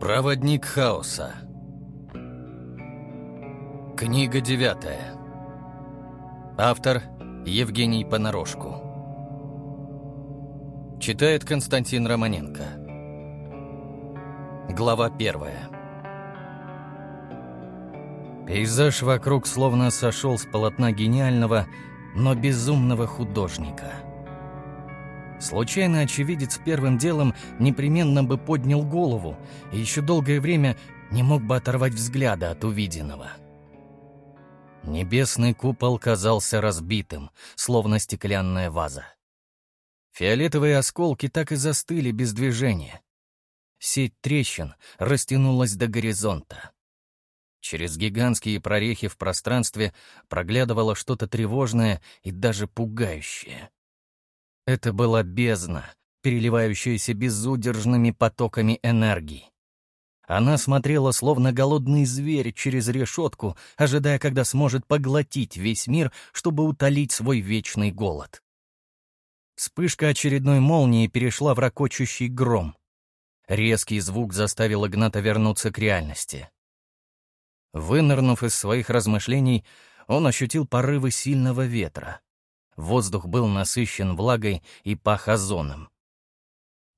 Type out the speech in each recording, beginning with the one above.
Проводник хаоса. Книга девятая. Автор Евгений Понарошку. Читает Константин Романенко. Глава первая. Пейзаж вокруг словно сошел с полотна гениального, но безумного художника. Случайно очевидец первым делом непременно бы поднял голову и еще долгое время не мог бы оторвать взгляда от увиденного. Небесный купол казался разбитым, словно стеклянная ваза. Фиолетовые осколки так и застыли без движения. Сеть трещин растянулась до горизонта. Через гигантские прорехи в пространстве проглядывало что-то тревожное и даже пугающее. Это была бездна, переливающаяся безудержными потоками энергии. Она смотрела, словно голодный зверь, через решетку, ожидая, когда сможет поглотить весь мир, чтобы утолить свой вечный голод. Вспышка очередной молнии перешла в ракочущий гром. Резкий звук заставил Игната вернуться к реальности. Вынырнув из своих размышлений, он ощутил порывы сильного ветра. Воздух был насыщен влагой и пах озоном.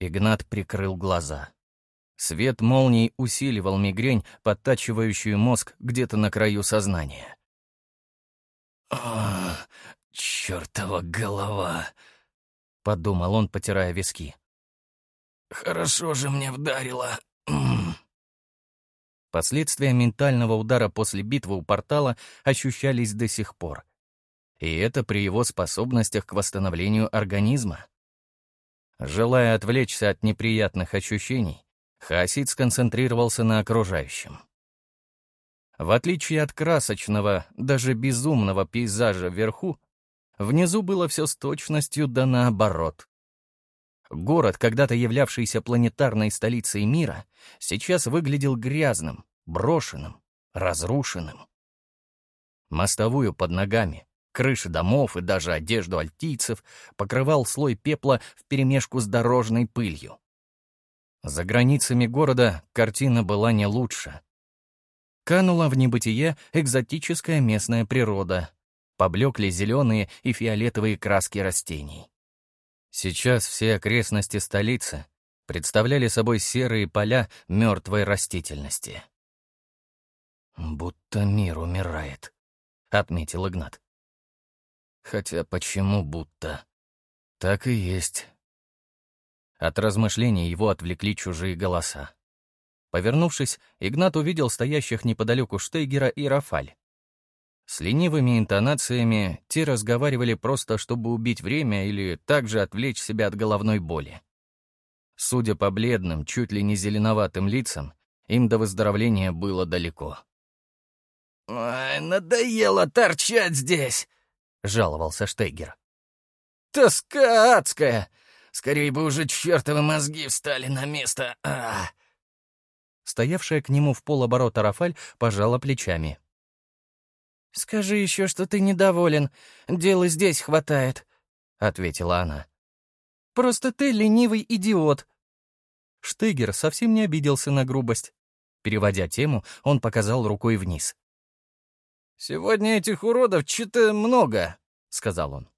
Игнат прикрыл глаза. Свет молний усиливал мигрень, подтачивающую мозг где-то на краю сознания. «О, чертова голова!» — подумал он, потирая виски. «Хорошо же мне вдарило. Последствия ментального удара после битвы у портала ощущались до сих пор. И это при его способностях к восстановлению организма. Желая отвлечься от неприятных ощущений, Хасид сконцентрировался на окружающем. В отличие от красочного, даже безумного пейзажа вверху, внизу было все с точностью да наоборот. Город, когда-то являвшийся планетарной столицей мира, сейчас выглядел грязным, брошенным, разрушенным. Мостовую под ногами, крыши домов и даже одежду альтийцев покрывал слой пепла вперемешку с дорожной пылью. За границами города картина была не лучше. Канула в небытие экзотическая местная природа, поблекли зеленые и фиолетовые краски растений. Сейчас все окрестности столицы представляли собой серые поля мертвой растительности. «Будто мир умирает», — отметил Игнат. «Хотя почему будто? Так и есть». От размышлений его отвлекли чужие голоса. Повернувшись, Игнат увидел стоящих неподалеку Штейгера и Рафаль. С ленивыми интонациями те разговаривали просто, чтобы убить время или также отвлечь себя от головной боли. Судя по бледным, чуть ли не зеленоватым лицам, им до выздоровления было далеко. «Ой, надоело торчать здесь!» — жаловался Штейгер. «Тоска адская! Скорее бы уже чертовы мозги встали на место! А Стоявшая к нему в полоборота Рафаль пожала плечами. «Скажи еще, что ты недоволен. Дела здесь хватает», — ответила она. «Просто ты ленивый идиот». Штыгер совсем не обиделся на грубость. Переводя тему, он показал рукой вниз. «Сегодня этих уродов что-то много», — сказал он.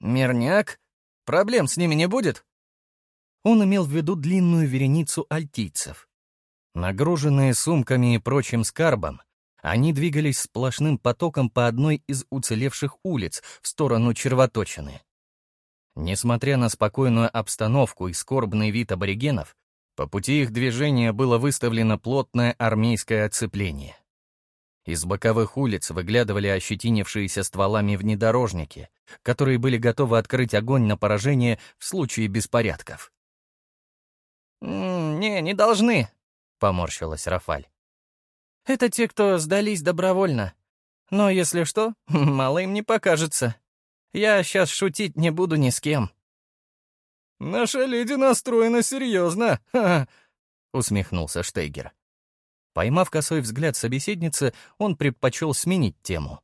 «Мирняк? Проблем с ними не будет?» Он имел в виду длинную вереницу альтийцев. Нагруженные сумками и прочим скарбом, они двигались сплошным потоком по одной из уцелевших улиц в сторону червоточины. Несмотря на спокойную обстановку и скорбный вид аборигенов, по пути их движения было выставлено плотное армейское оцепление. Из боковых улиц выглядывали ощетинившиеся стволами внедорожники, которые были готовы открыть огонь на поражение в случае беспорядков. «Не, не должны», — поморщилась Рафаль. Это те, кто сдались добровольно. Но если что, мало им не покажется. Я сейчас шутить не буду ни с кем». «Наша леди настроена серьезно», — усмехнулся Штейгер. Поймав косой взгляд собеседницы, он предпочел сменить тему.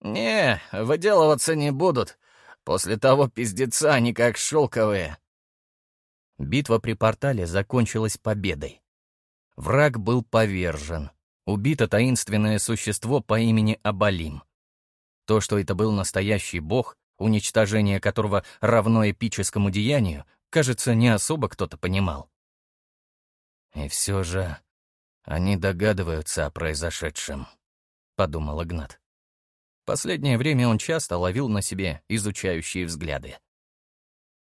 «Не, выделываться не будут. После того пиздеца они как шелковые». Битва при портале закончилась победой. Враг был повержен. Убито таинственное существо по имени Абалим. То, что это был настоящий бог, уничтожение которого равно эпическому деянию, кажется, не особо кто-то понимал. И все же они догадываются о произошедшем, — подумал Игнат. Последнее время он часто ловил на себе изучающие взгляды.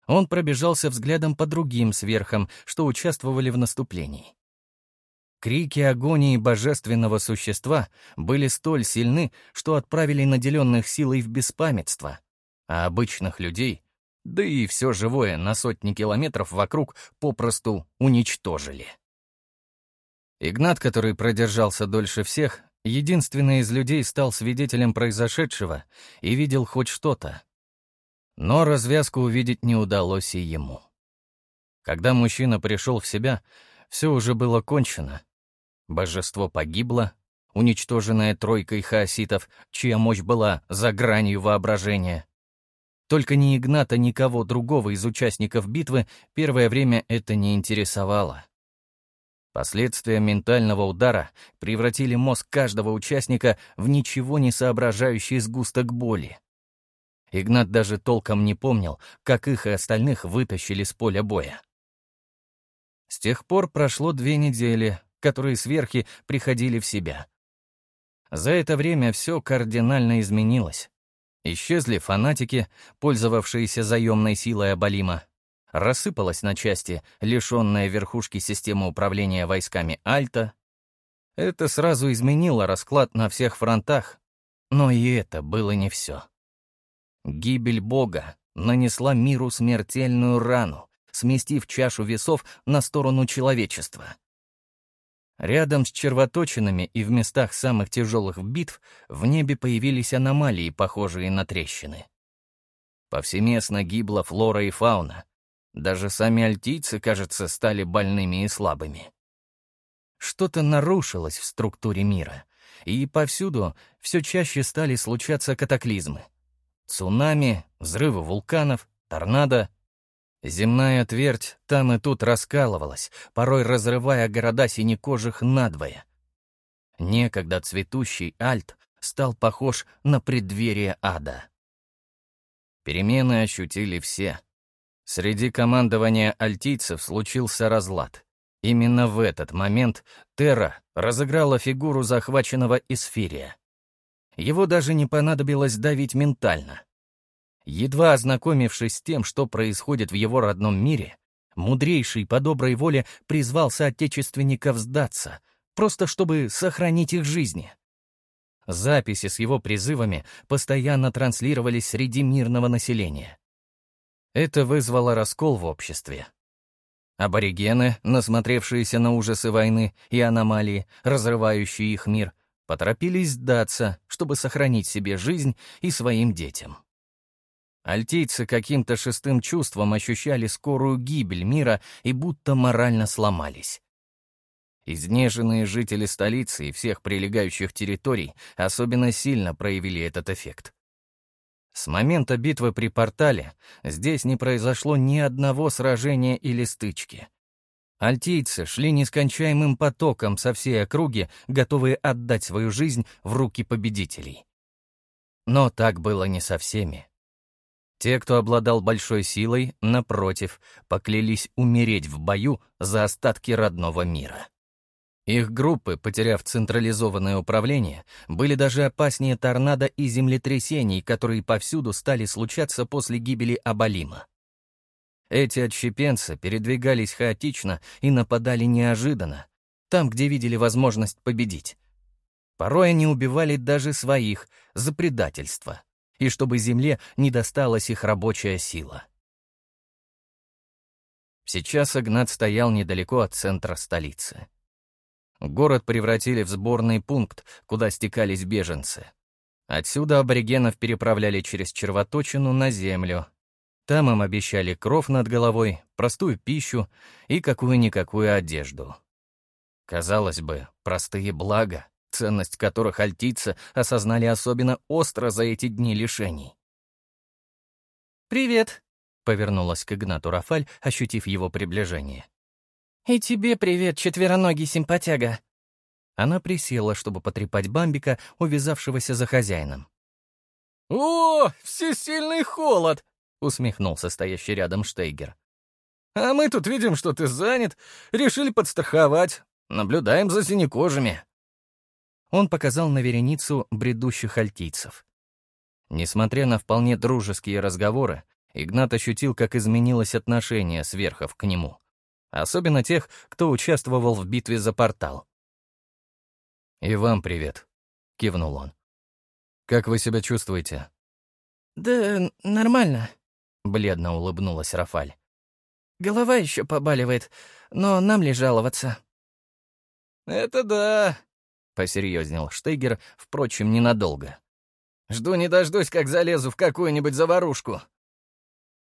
Он пробежался взглядом по другим сверхам, что участвовали в наступлении. Крики агонии божественного существа были столь сильны, что отправили наделенных силой в беспамятство, а обычных людей, да и все живое на сотни километров вокруг, попросту уничтожили. Игнат, который продержался дольше всех, единственный из людей стал свидетелем произошедшего и видел хоть что-то. Но развязку увидеть не удалось и ему. Когда мужчина пришел в себя, все уже было кончено — Божество погибло, уничтоженное тройкой хаоситов, чья мощь была за гранью воображения. Только ни Игната, никого другого из участников битвы первое время это не интересовало. Последствия ментального удара превратили мозг каждого участника в ничего не соображающий сгусток боли. Игнат даже толком не помнил, как их и остальных вытащили с поля боя. С тех пор прошло две недели, которые сверхи приходили в себя. За это время все кардинально изменилось. Исчезли фанатики, пользовавшиеся заемной силой Абалима. Рассыпалась на части лишенная верхушки системы управления войсками Альта. Это сразу изменило расклад на всех фронтах, но и это было не все. Гибель Бога нанесла миру смертельную рану, сместив чашу весов на сторону человечества. Рядом с червоточинами и в местах самых тяжелых битв в небе появились аномалии, похожие на трещины. Повсеместно гибла флора и фауна. Даже сами альтийцы, кажется, стали больными и слабыми. Что-то нарушилось в структуре мира, и повсюду все чаще стали случаться катаклизмы. Цунами, взрывы вулканов, торнадо, Земная твердь там и тут раскалывалась, порой разрывая города синекожих надвое. Некогда цветущий Альт стал похож на преддверие ада. Перемены ощутили все. Среди командования альтийцев случился разлад. Именно в этот момент Терра разыграла фигуру захваченного Эсфирия. Его даже не понадобилось давить ментально — Едва ознакомившись с тем, что происходит в его родном мире, мудрейший по доброй воле призвал соотечественников сдаться, просто чтобы сохранить их жизни. Записи с его призывами постоянно транслировались среди мирного населения. Это вызвало раскол в обществе. Аборигены, насмотревшиеся на ужасы войны и аномалии, разрывающие их мир, поторопились сдаться, чтобы сохранить себе жизнь и своим детям. Альтийцы каким-то шестым чувством ощущали скорую гибель мира и будто морально сломались. Изнеженные жители столицы и всех прилегающих территорий особенно сильно проявили этот эффект. С момента битвы при портале здесь не произошло ни одного сражения или стычки. Альтийцы шли нескончаемым потоком со всей округи, готовые отдать свою жизнь в руки победителей. Но так было не со всеми. Те, кто обладал большой силой, напротив, поклялись умереть в бою за остатки родного мира. Их группы, потеряв централизованное управление, были даже опаснее торнадо и землетрясений, которые повсюду стали случаться после гибели Абалима. Эти отщепенцы передвигались хаотично и нападали неожиданно, там, где видели возможность победить. Порой они убивали даже своих за предательство и чтобы земле не досталась их рабочая сила. Сейчас Игнат стоял недалеко от центра столицы. Город превратили в сборный пункт, куда стекались беженцы. Отсюда аборигенов переправляли через червоточину на землю. Там им обещали кров над головой, простую пищу и какую-никакую одежду. Казалось бы, простые блага, ценность которых альтийцы осознали особенно остро за эти дни лишений. «Привет!» — повернулась к Игнату Рафаль, ощутив его приближение. «И тебе привет, четвероногий симпатяга!» Она присела, чтобы потрепать Бамбика, увязавшегося за хозяином. «О, всесильный холод!» — усмехнулся стоящий рядом Штейгер. «А мы тут видим, что ты занят, решили подстраховать. Наблюдаем за синекожими». Он показал на вереницу бредущих альтийцев. Несмотря на вполне дружеские разговоры, Игнат ощутил, как изменилось отношение сверхов к нему. Особенно тех, кто участвовал в битве за портал. «И вам привет», — кивнул он. «Как вы себя чувствуете?» «Да нормально», — бледно улыбнулась Рафаль. «Голова еще побаливает, но нам ли жаловаться?» «Это да», — посерьезнел Штейгер, впрочем, ненадолго. «Жду не дождусь, как залезу в какую-нибудь заварушку».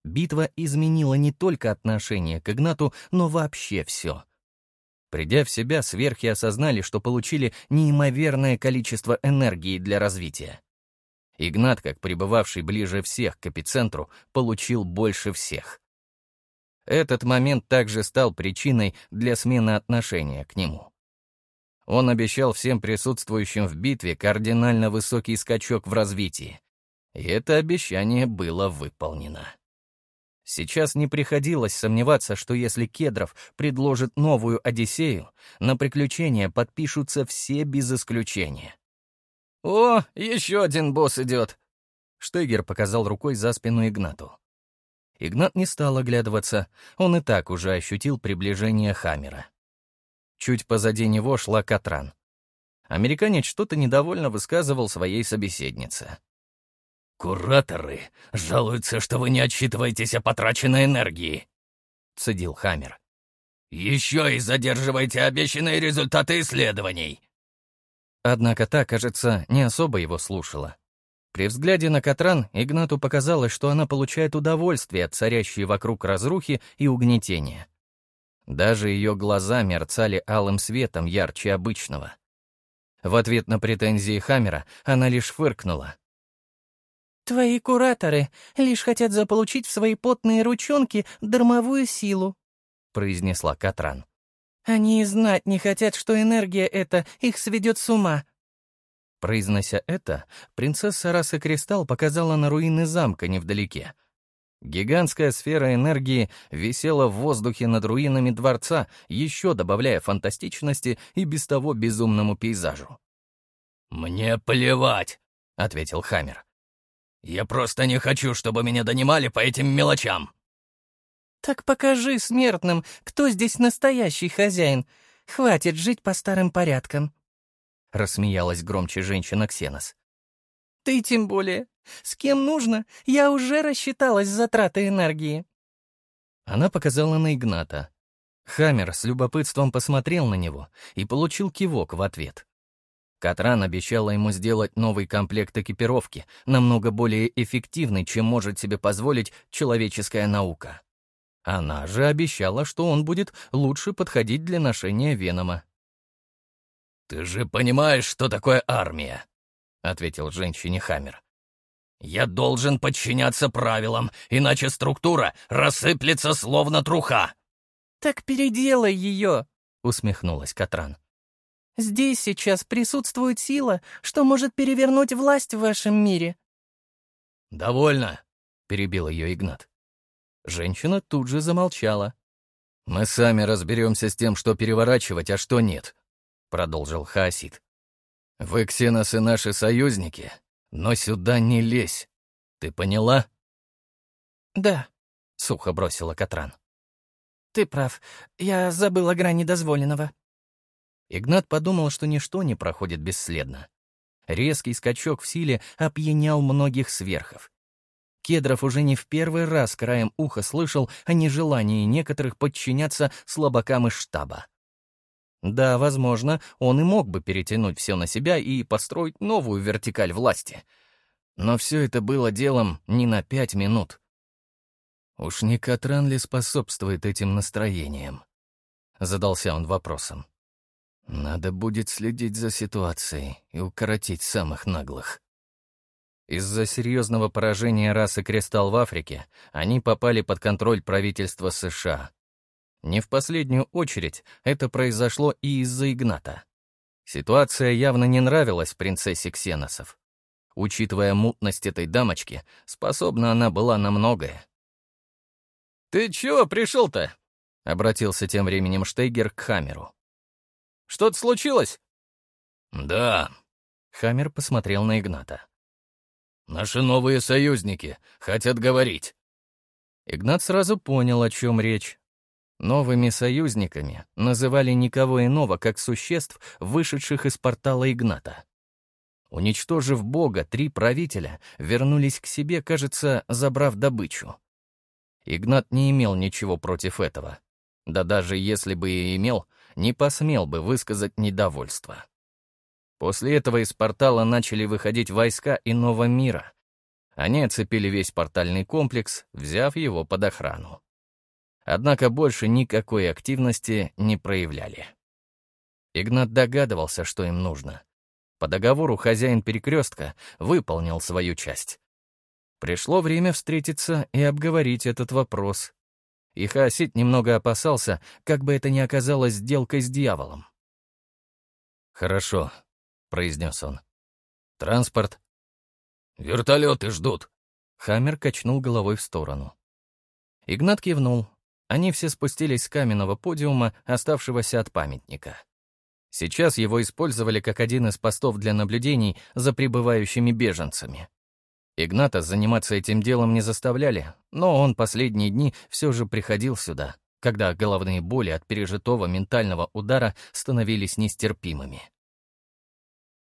Битва изменила не только отношение к Игнату, но вообще все. Придя в себя, сверхи осознали, что получили неимоверное количество энергии для развития. Игнат, как пребывавший ближе всех к эпицентру, получил больше всех. Этот момент также стал причиной для смены отношения к нему. Он обещал всем присутствующим в битве кардинально высокий скачок в развитии. И это обещание было выполнено. Сейчас не приходилось сомневаться, что если Кедров предложит новую Одиссею, на приключения подпишутся все без исключения. «О, еще один босс идет!» Штегер показал рукой за спину Игнату. Игнат не стал оглядываться, он и так уже ощутил приближение Хаммера. Чуть позади него шла Катран. Американец что-то недовольно высказывал своей собеседнице. «Кураторы жалуются, что вы не отчитываетесь о потраченной энергии», — цедил Хаммер. «Еще и задерживаете обещанные результаты исследований». Однако та, кажется, не особо его слушала. При взгляде на Катран Игнату показалось, что она получает удовольствие от царящей вокруг разрухи и угнетения. Даже ее глаза мерцали алым светом ярче обычного. В ответ на претензии Хаммера она лишь фыркнула. «Твои кураторы лишь хотят заполучить в свои потные ручонки дармовую силу», — произнесла Катран. Они и знать не хотят, что энергия эта их сведет с ума». Произнося это, принцесса Раса Кристалл показала на руины замка невдалеке. Гигантская сфера энергии висела в воздухе над руинами дворца, еще добавляя фантастичности и без того безумному пейзажу. «Мне плевать», — ответил Хаммер. «Я просто не хочу, чтобы меня донимали по этим мелочам». «Так покажи смертным, кто здесь настоящий хозяин. Хватит жить по старым порядкам», — рассмеялась громче женщина Ксенос. «Ты тем более. С кем нужно, я уже рассчиталась за траты энергии». Она показала на Игната. Хаммер с любопытством посмотрел на него и получил кивок в ответ. Катран обещала ему сделать новый комплект экипировки, намного более эффективный, чем может себе позволить человеческая наука. Она же обещала, что он будет лучше подходить для ношения Венома. «Ты же понимаешь, что такое армия?» — ответил женщине Хаммер. «Я должен подчиняться правилам, иначе структура рассыплется словно труха». «Так переделай ее», — усмехнулась Катран. «Здесь сейчас присутствует сила, что может перевернуть власть в вашем мире». «Довольно», — перебил ее Игнат. Женщина тут же замолчала. «Мы сами разберемся с тем, что переворачивать, а что нет», — продолжил Хаосид. «Вы, ксеносы, наши союзники, но сюда не лезь. Ты поняла?» «Да», — сухо бросила Катран. «Ты прав. Я забыл о грани дозволенного». Игнат подумал, что ничто не проходит бесследно. Резкий скачок в силе опьянял многих сверхов. Кедров уже не в первый раз краем уха слышал о нежелании некоторых подчиняться слабакам из штаба. Да, возможно, он и мог бы перетянуть все на себя и построить новую вертикаль власти. Но все это было делом не на пять минут. Уж не Катран ли способствует этим настроениям? Задался он вопросом. Надо будет следить за ситуацией и укоротить самых наглых. Из-за серьезного поражения расы Кристалл в Африке они попали под контроль правительства США. Не в последнюю очередь это произошло и из-за Игната. Ситуация явно не нравилась принцессе Ксеносов. Учитывая мутность этой дамочки, способна она была на многое. «Ты чего пришел-то?» — обратился тем временем Штейгер к Хамеру. «Что-то случилось?» «Да». Хаммер посмотрел на Игната. «Наши новые союзники хотят говорить». Игнат сразу понял, о чем речь. Новыми союзниками называли никого иного, как существ, вышедших из портала Игната. Уничтожив Бога, три правителя вернулись к себе, кажется, забрав добычу. Игнат не имел ничего против этого. Да даже если бы и имел, не посмел бы высказать недовольство. После этого из портала начали выходить войска иного мира. Они оцепили весь портальный комплекс, взяв его под охрану. Однако больше никакой активности не проявляли. Игнат догадывался, что им нужно. По договору хозяин перекрестка выполнил свою часть. Пришло время встретиться и обговорить этот вопрос. И Хаосит немного опасался, как бы это ни оказалось сделкой с дьяволом. «Хорошо», — произнес он. «Транспорт?» «Вертолеты ждут». Хаммер качнул головой в сторону. Игнат кивнул. Они все спустились с каменного подиума, оставшегося от памятника. Сейчас его использовали как один из постов для наблюдений за прибывающими беженцами. Игната заниматься этим делом не заставляли, но он последние дни все же приходил сюда, когда головные боли от пережитого ментального удара становились нестерпимыми.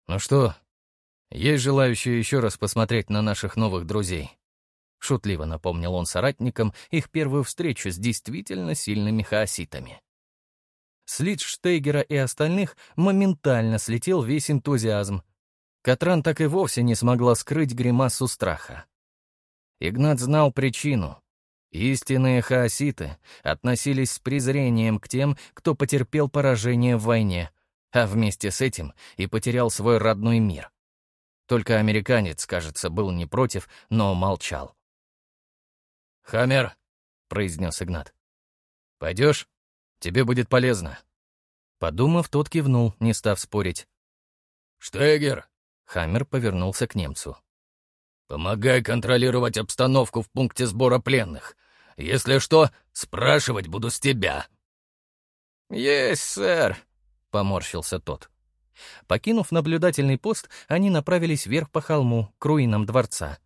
«Ну что, есть желающие еще раз посмотреть на наших новых друзей?» Шутливо напомнил он соратникам их первую встречу с действительно сильными хаоситами. С лиц Штейгера и остальных моментально слетел весь энтузиазм. Катран так и вовсе не смогла скрыть гримасу страха. Игнат знал причину. Истинные хаоситы относились с презрением к тем, кто потерпел поражение в войне, а вместе с этим и потерял свой родной мир. Только американец, кажется, был не против, но молчал. «Хаммер», — произнес Игнат. «Пойдешь? Тебе будет полезно». Подумав, тот кивнул, не став спорить. «Штегер!» — Хаммер повернулся к немцу. «Помогай контролировать обстановку в пункте сбора пленных. Если что, спрашивать буду с тебя». «Есть, сэр», — поморщился тот. Покинув наблюдательный пост, они направились вверх по холму, к руинам дворца.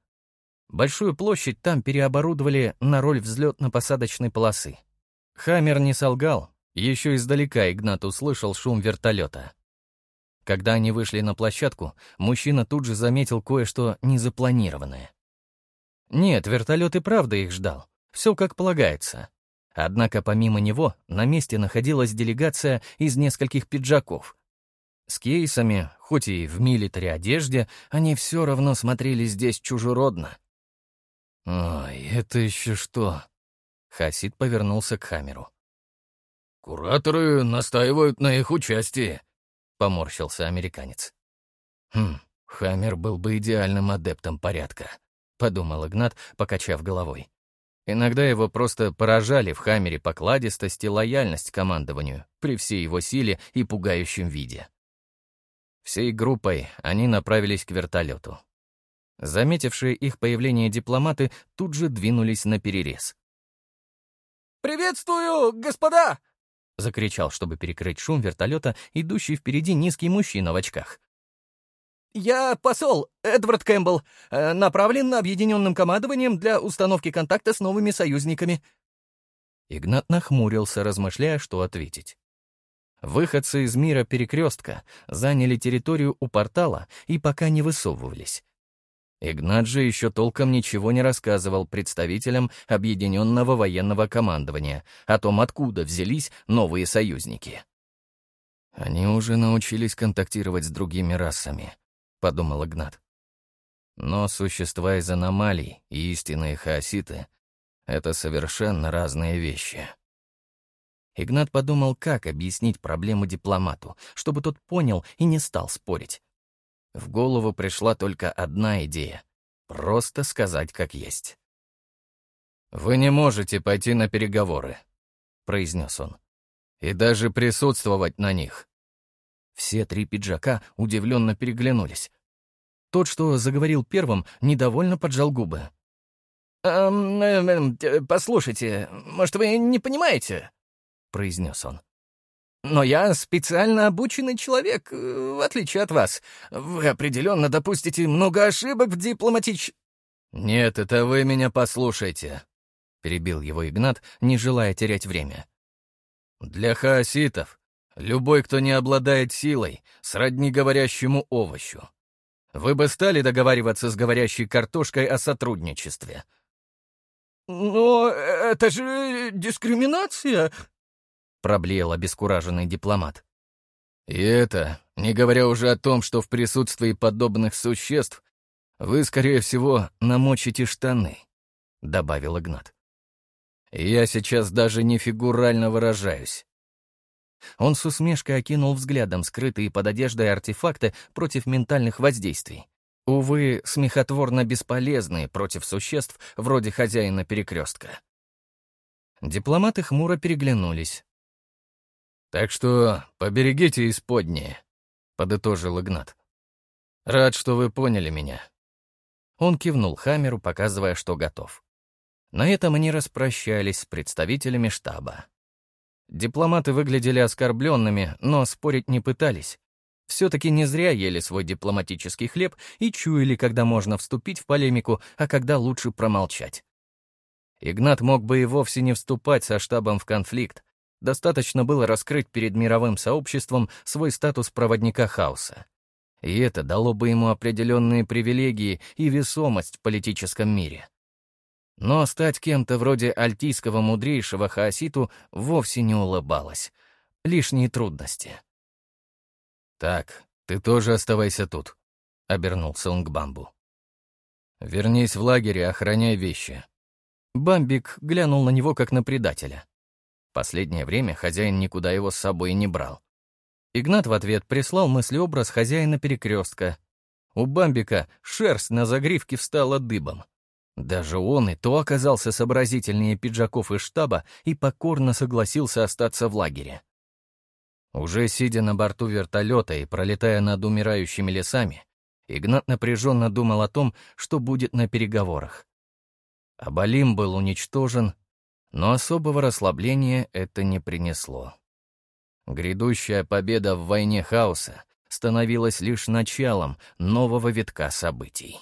Большую площадь там переоборудовали на роль взлетно-посадочной полосы. Хаммер не солгал, еще издалека Игнат услышал шум вертолета. Когда они вышли на площадку, мужчина тут же заметил кое-что незапланированное. Нет, вертолет и правда их ждал, все как полагается. Однако помимо него на месте находилась делегация из нескольких пиджаков. С кейсами, хоть и в милитаре одежде, они все равно смотрелись здесь чужеродно. «Ой, это еще что?» Хасид повернулся к Хамеру. «Кураторы настаивают на их участии», — поморщился американец. «Хм, Хаммер был бы идеальным адептом порядка», — подумал Игнат, покачав головой. Иногда его просто поражали в Хаммере покладистость и лояльность командованию при всей его силе и пугающем виде. Всей группой они направились к вертолету. Заметившие их появление дипломаты тут же двинулись на перерез. «Приветствую, господа!» — закричал, чтобы перекрыть шум вертолета, идущий впереди низкий мужчина в очках. «Я посол, Эдвард Кэмпбелл, э, направлен на объединенным командованием для установки контакта с новыми союзниками». Игнат нахмурился, размышляя, что ответить. Выходцы из мира перекрестка заняли территорию у портала и пока не высовывались. Игнат же еще толком ничего не рассказывал представителям Объединенного военного командования о том, откуда взялись новые союзники. «Они уже научились контактировать с другими расами», — подумал Игнат. Но существа из аномалий и истинные хаоситы — это совершенно разные вещи. Игнат подумал, как объяснить проблему дипломату, чтобы тот понял и не стал спорить. В голову пришла только одна идея Просто сказать как есть. «Вы не можете пойти на переговоры», — произнес он, — «и даже присутствовать на них». Все три пиджака удивленно переглянулись. Тот, что заговорил первым, недовольно поджал губы. «Эм, эм, эм, послушайте, может, вы не понимаете?» — произнес он. «Но я специально обученный человек, э, в отличие от вас. Вы определенно допустите много ошибок в дипломатич...» «Нет, это вы меня послушайте», перебил его Игнат, не желая терять время. «Для хаоситов любой, кто не обладает силой, сродни говорящему овощу. Вы бы стали договариваться с говорящей картошкой о сотрудничестве?» «Но это же дискриминация!» — проблеял обескураженный дипломат. «И это, не говоря уже о том, что в присутствии подобных существ вы, скорее всего, намочите штаны», — добавил Игнат. Я сейчас даже не фигурально выражаюсь. Он с усмешкой окинул взглядом скрытые под одеждой артефакты против ментальных воздействий. Увы, смехотворно бесполезные против существ вроде хозяина перекрестка. Дипломаты хмуро переглянулись. «Так что поберегите исподнее», — подытожил Игнат. «Рад, что вы поняли меня». Он кивнул Хамеру, показывая, что готов. На этом они распрощались с представителями штаба. Дипломаты выглядели оскорбленными, но спорить не пытались. Все-таки не зря ели свой дипломатический хлеб и чуяли, когда можно вступить в полемику, а когда лучше промолчать. Игнат мог бы и вовсе не вступать со штабом в конфликт. Достаточно было раскрыть перед мировым сообществом свой статус проводника хаоса. И это дало бы ему определенные привилегии и весомость в политическом мире. Но стать кем-то вроде альтийского мудрейшего хаоситу вовсе не улыбалась. Лишние трудности. «Так, ты тоже оставайся тут», — обернулся он к Бамбу. «Вернись в лагерь и охраняй вещи». Бамбик глянул на него как на предателя. Последнее время хозяин никуда его с собой не брал. Игнат в ответ прислал мыслеобраз хозяина перекрестка. У Бамбика шерсть на загривке встала дыбом. Даже он и то оказался сообразительнее пиджаков из штаба и покорно согласился остаться в лагере. Уже сидя на борту вертолета и пролетая над умирающими лесами, Игнат напряженно думал о том, что будет на переговорах. Абалим был уничтожен, но особого расслабления это не принесло. Грядущая победа в войне хаоса становилась лишь началом нового витка событий.